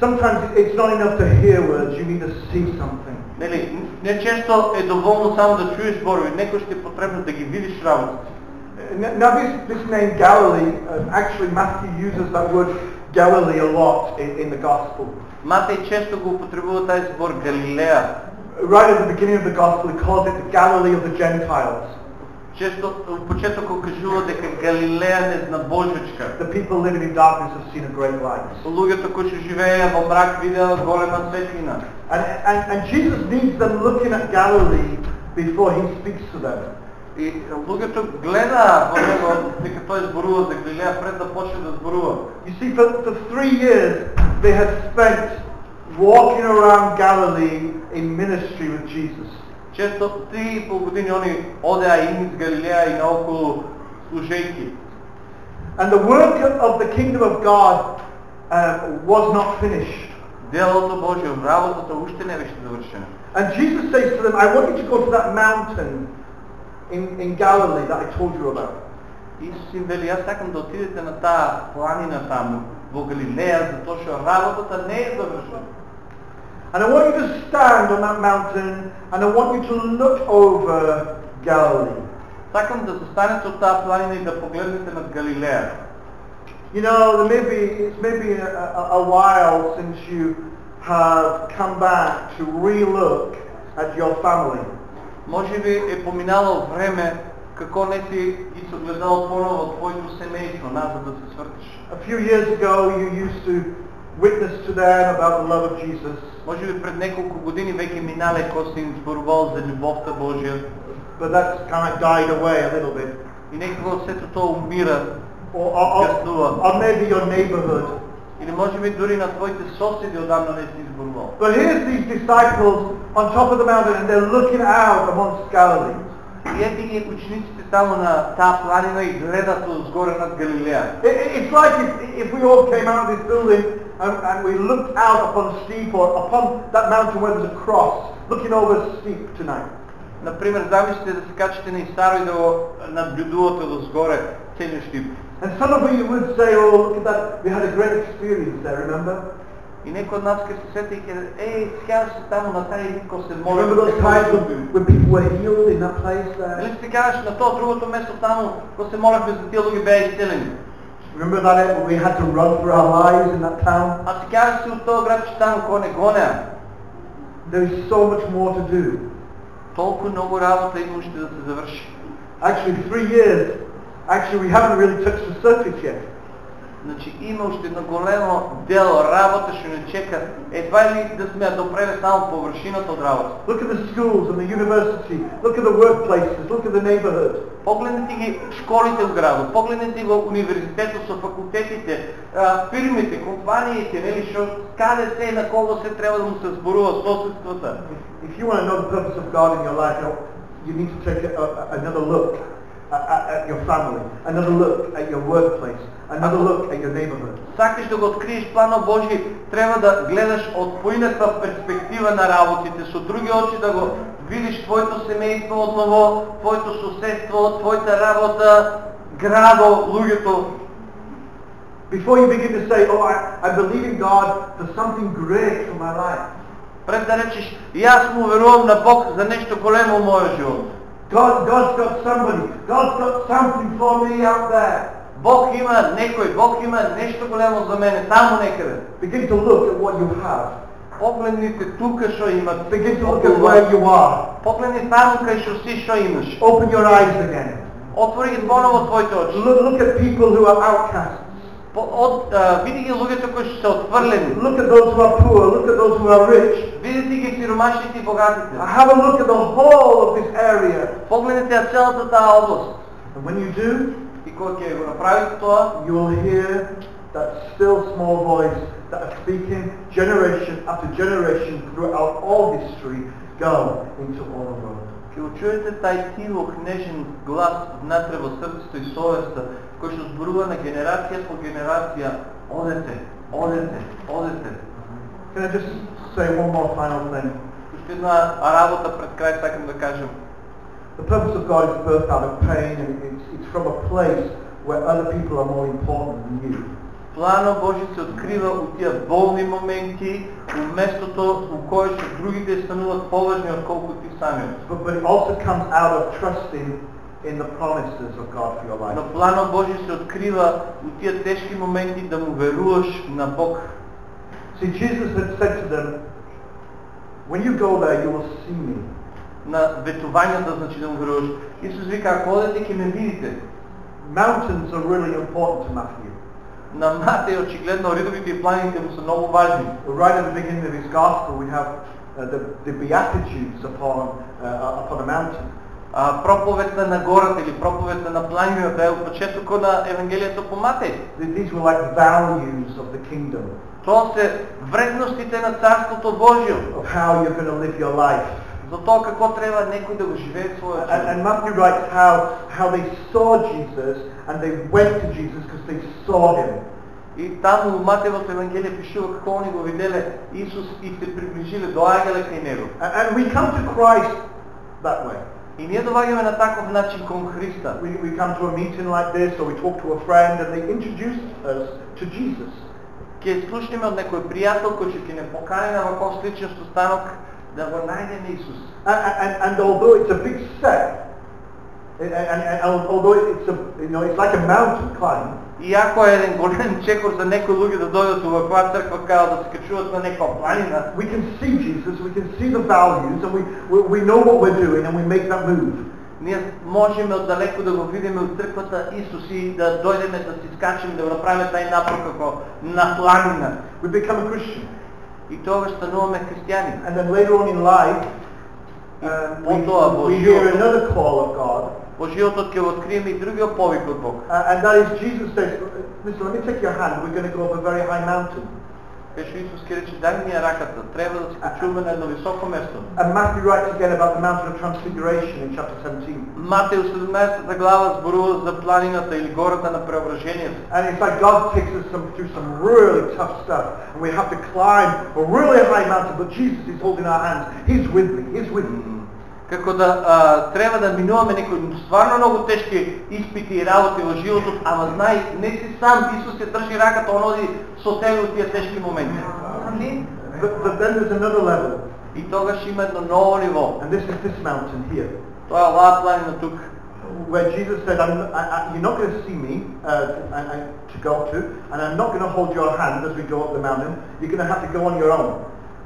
Sometimes it's not enough to hear words, you need to see something.
нели, не често е доволно само да чуеш зборови, некој ще е потребно да ги видиш работите.
N- Now this, this name Galilee, um, actually Matthew uses that word Galilee a lot in, in the Gospel.
Матеј често го употребува тај збор Галилеја.
Right at the beginning of the Gospel he calls it the Galilee of the Gentiles.
Често у почетокот кажува дека Галилеја незнабожечка.
The people living in darkness have seen a great light.
Луѓето кои што живееја во мрак видеа голема светлина.
And, and, and Jesus needs them looking at Galilee before he speaks to them.
И луѓето гледаа во него дека тој зборува за Галилеја пред да почне да зборува.
You see, for, for three years they had spent walking around Galilee in ministry with Jesus.
Често три и пол години они одеа и низ Галилеја и наоколу служејки.
And the work of the kingdom of God uh, was not finished.
Делото Божјо, работата уште не беше завршена.
And Jesus says to them, I want you to go to that mountain in, in Galilee that I told you about.
Исус им вели, јас сакам да отидете на таа планина таму, во Галилеја, затоа што работата не е завршена.
And I want you to stand on that mountain and I want you to look over Galilee.
Сакам да застанете од таа планина и да погледнете над Галилеја.
You know, there may be, it's maybe a, a, a while since you have come back to re-look at your family.
Може би е поминало време Како не си ги согледал поново твоето семейство назад да се свъртиш?
A few years ago, you used to witness to them about the love of Jesus.
Може би пред неколко години веќе минале кој си им зборувал за љубовта Божја
But that's kind of died away a little bit.
и некако сето тоа умира
Or, or, or,
Яснува.
or maybe your neighborhood.
Или може би дури на твоите соседи одамна не си.
But here's these disciples on top of the mountain and they're looking out amongst Galilee.
И ето ги учениците само на таа планина и гледат отгоре над
Галилея. It's like if, we all came out of this building and, and we looked out upon Stip or upon that mountain where there's a cross, looking over Stip tonight.
Например, замислите да се качате на Исаро и да го надгледувате отгоре целият.
And some of you would say, oh, look at that, we had a great experience there, remember?
И некој од нас ќе се сети и ќе каже, еј, сега се таму на тај ко се моли.
Remember those times when, when people were healed in that place
Дали
there?
се кажеш на тоа другото место таму ко се молевме за тие луѓе беа исцелени?
Remember that eh, we had to run for our lives in that town?
А се кажеш си од тоа град, че таму кој не гонеа.
There is so much more to do.
Толку многу работа има уште да се заврши.
Actually, three years, actually we haven't really touched the surface yet.
Значи има уште едно големо дело, работа што не чека. Едва ли да сме ја допреве само површината од работа.
Look at the schools and the university. Look at the workplaces. Look at the neighborhood.
Погледнете ги школите в градот, погледнете го универзитетот со факултетите, а, фирмите, компаниите, нели што каде се и на кого се треба да му се зборува соседствата.
If you want to know the purpose of God in your life, you, know, you need to take a, a, another look at, at, at your family, another look at your workplace, another look at your neighborhood.
Сакаш да го откриеш плана Божи, треба да гледаш од поинаква перспектива на работите, со други очи да го видиш твоето семејство одново, твоето соседство, твојата работа, градо, луѓето.
Before you begin to say, oh, I, I believe in God for something great for my life.
Пред да речеш, и аз му верувам на Бог за нещо големо в моя живот.
God, God's got somebody. God's got something for me out there.
Бог има некој, Бог има нещо големо за мене, таму некаде.
Begin to look at what you have.
Погледните тука што имат.
Begin to look at where you are.
Погледни таму кај што си што имаш.
Open your eyes again.
Отвори ги поново твоите очи.
Look, look at people who are outcasts.
По, од, а, види ги луѓето кои што се отфрлени.
Look at those who are poor. Look at those who are rich.
Видите ги сиромашните и богатите.
Have a look at the whole of this area.
Погледнете ја целата таа област.
And when you do,
И кога ќе го направите тоа,
you will hear that still small voice that is speaking generation after generation throughout all history go into all the world.
ќе учуете тај тилок нежен глас внатре во срцето и совеста, кој што зборува на генерација по генерација, одете, одете, одете.
Can I just say one more final thing?
Уште една работа пред крај сакам да кажем.
The purpose of God is birthed out of pain and it's, it's from a place where other people are more important than you.
Планот Божи се открива у тие болни моменти, у местото у кое што другите стануваат поважни отколку ти самиот.
But, but it also comes out of trusting in the promises of God for your life.
Но планот Божи се открива у тие тешки моменти да му веруваш на Бог.
See, Jesus had said to them, when you go there, you will see me.
На ветувањата значи да му веруваш. Исус вика, ако одете ќе ме видите.
Mountains are really important to Matthew.
На Матеј очигледно ридовите и планините му се многу важни.
Right at the beginning of his gospel, we have uh, the, the Beatitudes upon, uh, upon a mountain.
А, проповедта на гората или проповедта на планината е од почетокот на Евангелието по Матеј.
Th- These were like values of the kingdom,
Тоа се вредностите на Царството Божјо.
of how you're going to live your life.
За тоа како треба некој да го живее својот
And,
живот.
and Matthew writes how, how they saw Jesus and they went to Jesus because they saw him.
И таму у Матевото Евангелие пишува како они го виделе Исус и се приближиле, доаѓале кај Него.
And, and we come to Christ that way.
И ние доаѓаме на таков начин кон Христа.
We, we come to a meeting like this or we talk to a friend and they introduce us to Jesus.
Ќе слушнеме од некој пријател кој ќе не покани на ваков сличен станок да го најдеме Исус.
And, and, and although it's a big step, and, and, and although it's a, you know, it's like a mountain climb,
Иако е еден голем чекор за некои луѓе да дојдат во ваква црква као да се качуваат на некоја планина,
we can see Jesus, we can see the values, and we, we, we know what we're doing, and we make that move.
Ние можеме отдалеку да го видиме от црквата Исус и да дойдеме да си скачаме, да го направиме тај напор како на планина.
We become a Christian.
И тогаш стануваме християни.
And then later on in life, uh,
Потоа во
we, we hear
животот-
another call of God.
Во животот ќе го откриеме и другиот повик од Бог.
Uh, and that is Jesus says, listen, let me take your hand. We're going to go up a very high mountain.
Кај што Исус ќе рече, дај ми ја раката, треба да се качуваме на едно високо место.
And Matthew writes again about the mountain of transfiguration in chapter 17.
Матеј 17 глава зборува за планината или гората на преображението.
And it's like God takes us some, through some really tough stuff. And we have to climb a really high mountain, but Jesus is holding our hands. He's with me. He's with me.
Како да а, треба да минуваме некои стварно многу тешки испити и работи во животот, ама знај, не си сам, Исус ќе држи раката, он оди со тебе во тие тешки моменти.
Амин.
But, but then there's another level.
И тогаш има едно ново ниво.
And this is this mountain here.
Тоа е оваа планина тук.
Where Jesus said, I'm, I, I, you're not going to see me uh, and, and to go to, and I'm not going to hold your hand as we go up the mountain. You're going to have to go on your own.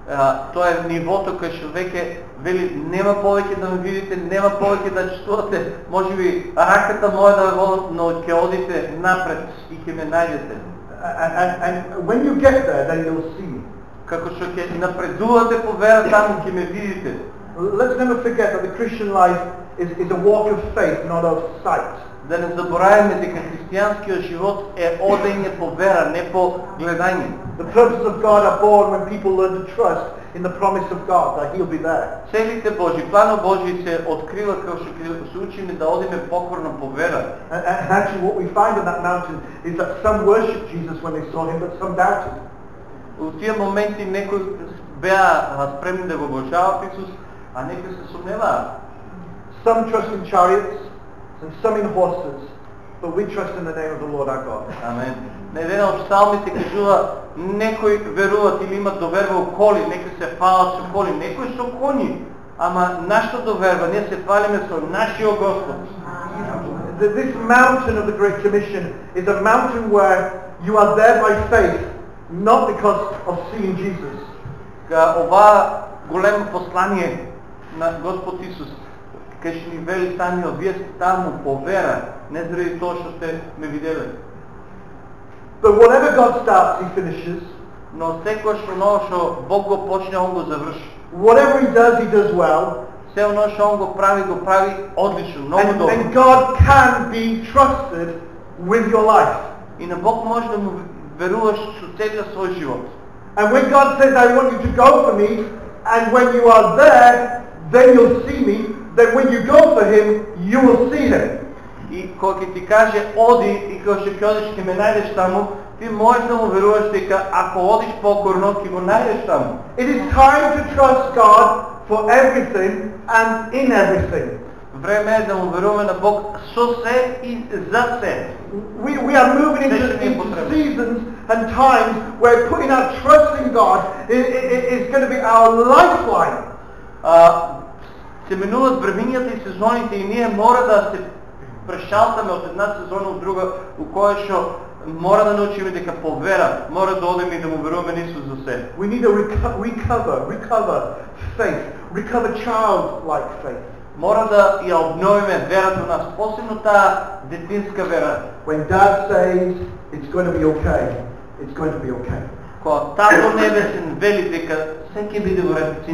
А, тоа е нивото кај што веќе вели нема повеќе да ме видите, нема повеќе да чувствувате, можеби раката моја да водат, но ќе одите напред и ќе ме најдете.
And, and, and when you get there, then you'll see me.
Како што ќе напредувате по вера таму ќе ме видите.
Let's never forget that the Christian life is, is a walk of faith, not of sight.
Да не забораваме дека христијанскиот живот е одење по вера, не по гледање.
The purposes of God are born when people learn to trust in the promise of God that He'll be there.
Целите Божи, планот Божи се открива како што ќе се учиме да одиме покорно по вера.
And, and actually what we find on that mountain is that some worshipped Jesus when they saw Him, but some doubted.
У тие моменти некои беа спремни да го обожаваат Исус, а некои се сомневаат.
Some trust in chariots and some in horses, but we trust in the name of the Lord our God.
Амен. На еден од псалмите кажува некои веруваат или имат доверба у коли, некои се фалат со коли, некои со коњи. Ама нашата доверба, ние се фалиме со нашиот Господ.
Th- This mountain of the Great Commission is a mountain where you are there by faith, not because of seeing Jesus.
Ка ова големо послание на Господ Исус, кај што ни вели самиот, вие сте таму по вера, не заради тоа што сте ме виделе.
But whatever God starts, He finishes.
Но секојаш оно што Бог го почне, Он го заврши.
Whatever He does, He does well.
Се оно што Он го прави, го прави одлично, многу
And,
добро.
and God can be trusted with your life.
И на Бог може да му веруваш со целиот свој живот.
And when God says, I want you to go for me, and when you are there, then you'll see me, then when you go for Him, you will see Him.
И кога ќе ти каже оди и кога што ќе одиш ќе ме најдеш таму, ти можеш да му веруваш дека ако одиш покорно ќе го најдеш таму.
It is time to trust God for everything and in everything.
Време е да му веруваме на Бог со се и за се.
We, we are moving into,
Deixa-me
into
encontrar.
seasons and times where putting our trust in God is, is going to be our lifeline.
А, се минуват времињата и сезоните и ние мора да се прешалтаме од една сезона од друга, у која што мора да научиме дека по вера мора да одиме и да му веруваме на Исус за се.
We need to reco- recover, recover faith, recover childlike faith.
Мора да ја обновиме верата у нас, посебно таа детинска вера.
When dad says it's going to be okay, it's going to be okay.
Кога Тато Небесен вели дека се ќе биде во ред,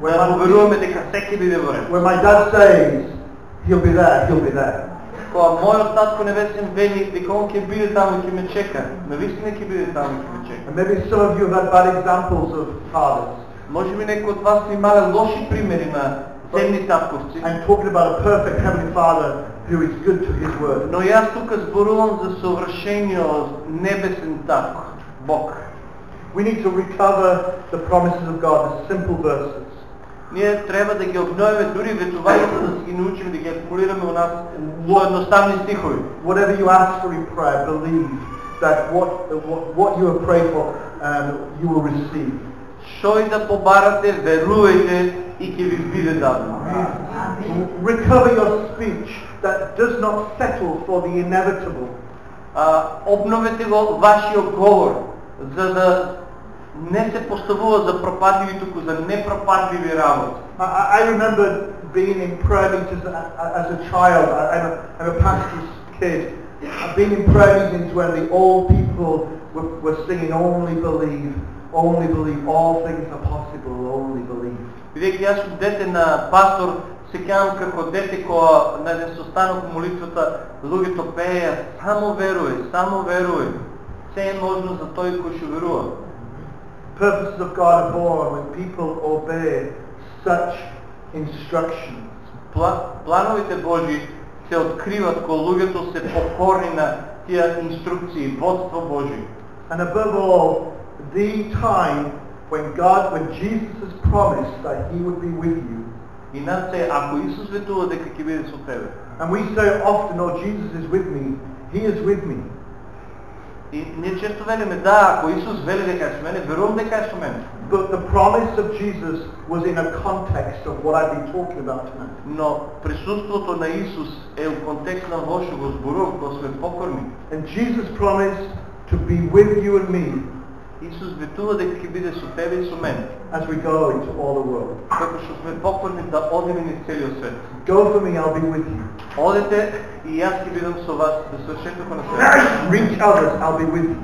сине.
When
Да му
my,
веруваме дека се ќе биде во ред.
when my dad says he'll be there, he'll be there.
Кога мојот татко Небесен вели дека он ќе биде таму и ќе ме чека, навистина ќе биде таму и ќе ме чека.
And maybe some of you have had bad examples of fathers.
Може би некои од вас са имале лоши примери на земни татковци,
I'm talking about a perfect heavenly father who is good to his word.
но јас тука зборувам за совршениот небесен татко, Бог.
We need to recover the promises of God, the simple verses.
Ние треба да ги обновиме дури ветувањата да си ги научиме да ги акумулираме у нас во едноставни стихови.
Whatever you ask for in prayer, believe that what, what, what you have prayed for, um, you will receive.
Што и да побарате, верувајте и ќе ви биде дадено.
Recover your speech that does not settle for the inevitable.
А, обновете го вашиот говор, за да не се поставува за пропадливи, туку за непропадливи работи.
I, I remember being in prayer meetings as a child. I- I'm a, I'm a pastor's kid. I've been in prayer meetings when the old people were, were singing only believe, only believe, all things are possible, only believe.
Бидејќи јас сум дете на пастор, сеќавам како дете кога на еден состанок молитвата луѓето пееа само веруј, само веруј. Се е можно за тој кој што верува.
Purposes of God are born when people obey such instructions.
Пла, плановите Божи се откриват кога луѓето се покорни на тие инструкции, водство Божи.
And above all, the time when God, when Jesus has promised that he would be with you.
И над се, ако Исус ветува дека ќе биде со тебе.
And we say often, oh, Jesus is with me. He is with me.
И ние често велиме, да, ако Исус вели дека е со мене, верувам дека е со мене.
But the promise of Jesus was in a context of what I've been talking about tonight.
Но присуството на Исус е у контекст на во што го зборував, кога сме покорни.
And Jesus promised to be with you and me
Исус ветува дека ќе биде со тебе и со мене.
as we go into all the world.
Како што сме покорни да одиме низ целиот свет.
Go for me, I'll be with you.
Одете и јас ќе бидам со вас до свршетокот на свет.
Reach others, I'll be with you.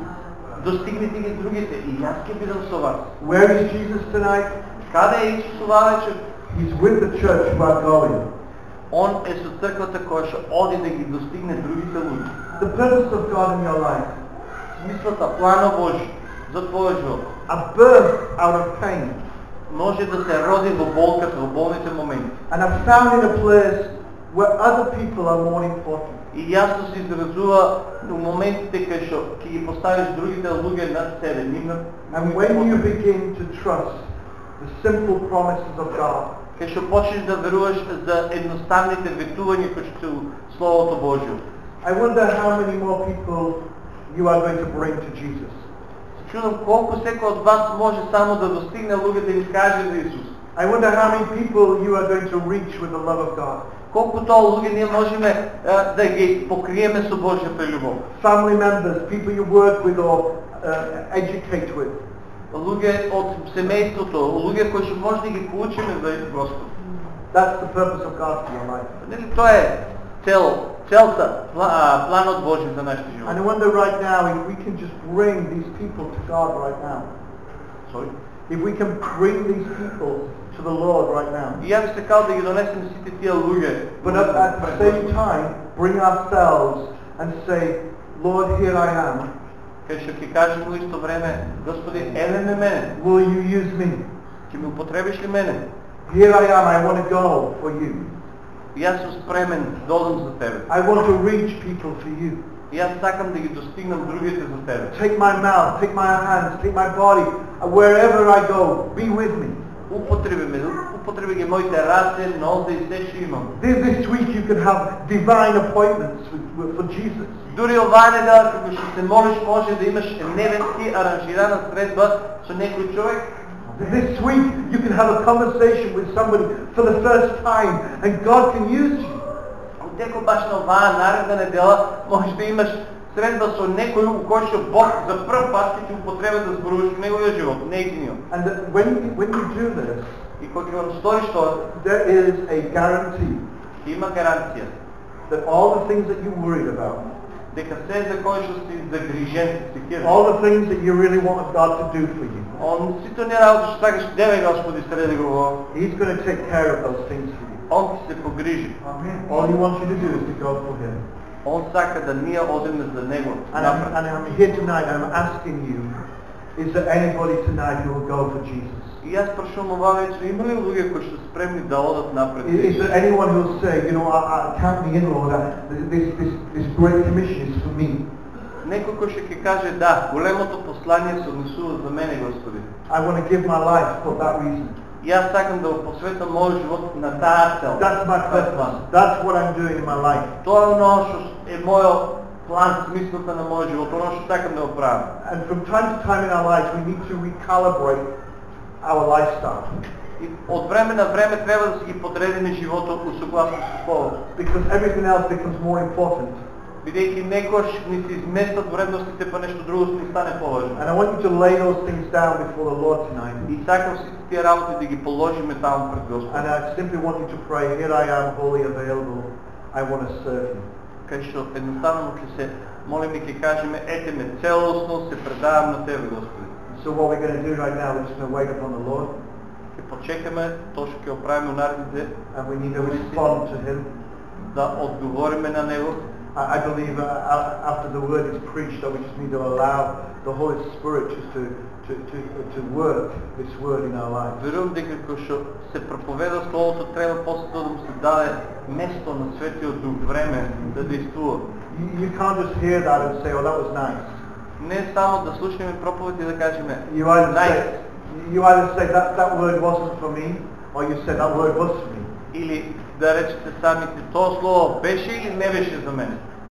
Достигнете ги другите и јас ќе бидам со вас.
Where is Jesus tonight?
Каде е Исус оваа вечер?
He's with the church who are going.
Он е со црквата која што оди да ги достигне другите луѓе.
The purpose of God in your life,
Смислата, планот Божи за твојот живот
a birth out of pain,
може да се роди во болката, во болните моменти.
and are found in a place where other people are more important.
И јасно се изразува у моментите кај што ќе ги поставиш другите луѓе над себе, нивна
And when you begin to trust the simple promises of God,
кај што почнеш да веруваш за едноставните ветувања кои што се у Словото Божјо.
I wonder how many more people you are going to bring to Jesus.
Чудам колку секој од вас може само да достигне луѓе да им каже за Исус.
I wonder how many people you are going to reach with the love of God.
Колку тоа луѓе ние можеме е, да ги покриеме со Божјата љубов.
Family members, people you work with or uh, educate with.
Луѓе од семејството, луѓе кои што може да ги поучиме за Господ.
That's the purpose of God for your life.
Нели тоа е цел, целта, пла- а, планот Божи за нашите
And I
животи.
wonder right now if we can just bring these people to God right now.
Sorry.
If we can bring these people to the Lord right now.
И јас би сакал да ги донесем сите тие луѓе.
But at, at the same time, bring ourselves and say, Lord, here I am.
Кај што ќе кажем во исто време, Господи, еве ме мене,
Will you use me?
ќе ми употребиш ли мене?
Here I am. I want to go for you.
И Јас сум спремен да одам за Тебе.
I want to reach people for you.
И Јас сакам да ги достигнам другите за Тебе.
Take my mouth, take my hands, take my body. uh, Wherever I go, be with me.
Употреби ме, употреби ги моите раце, нозе и се што имам.
This, this week you can have divine appointments with, with, for Jesus.
Дури оваа недела како што се молиш може да имаш небески аранжирана средба со некој човек.
This week you can have a conversation with somebody for the first time and God can use you.
Деко баш на оваа наредна недела можеш да имаш средба со некој у кој што Бог за прв пат ќе ти употреба да зборуваш во неговиот живот, нејзиниот.
And that when, you- when you do this,
И кога ќе вам сториш тоа,
there is a guarantee
има гаранција
that all the things that you worried about,
дека се за кој што си загрижен, си кер.
all the things that you really wanted God to do for you,
Он сите не работи што сакаш, деве Господи, среди го во.
He's going to take care of those things for you.
Он ќе се погрижи.
All He wants you to do is to go for Him.
Он сака да ние одиме за него.
And I'm,
напред.
and I'm here tonight, I'm asking you, is there anybody tonight who will go for Jesus?
И јас прашувам ова вечер, има ли луѓе кои што спремни да одат напред?
Is, is there anyone who will say, you know, I, I count me in, Lord, I, this, this, this great commission is for me.
Некој кој ќе ќе каже да, големото послание се однесува за мене, Господи.
I want to give my life for that reason.
И Јас сакам да го посветам мојот живот на таа цел.
That's my
Тоа е
purpose.
план.
That's what I'm doing in my life.
Тоа е оно што е мојот план, смислата на мојот живот, оно што сакам да го правам.
And from time to time in our lives, we need to recalibrate our lifestyle.
И од време на време треба да си ги подредиме животот у согласност со Словото.
Because everything else becomes more important.
Бидејќи некош ни се изместат вредностите па нешто друго ни стане поважно.
And I want you to lay those things down before the Lord tonight.
И сакам си тия работи да ги положиме там пред Господ.
And I simply want you to pray, here I am, wholly available. I want to serve you.
Кај што едноставно ќе се молиме ќе кажеме ете ме целосно се предавам на Тебе Господи.
So what we're going to do right now, we're just going to wait upon the Lord.
Ќе почекаме тоа што ќе го правиме наредните
And we need to respond to him.
да одговориме на него.
I, I believe uh, a- after the word is preached that we just need to allow the Holy Spirit just to, to, to, to work this word in our lives.
Верувам дека кога што се проповеда словото треба после тоа да му се даде место на Светиот Дух време да действува.
You, you can't just hear that and say, oh, that was nice.
Не само да слушаме проповед и да кажеме
You either
Nice.
say, you either say that, that word wasn't for me, or you say that word was for me.
или да речете самите тоа слово беше или не беше за мене.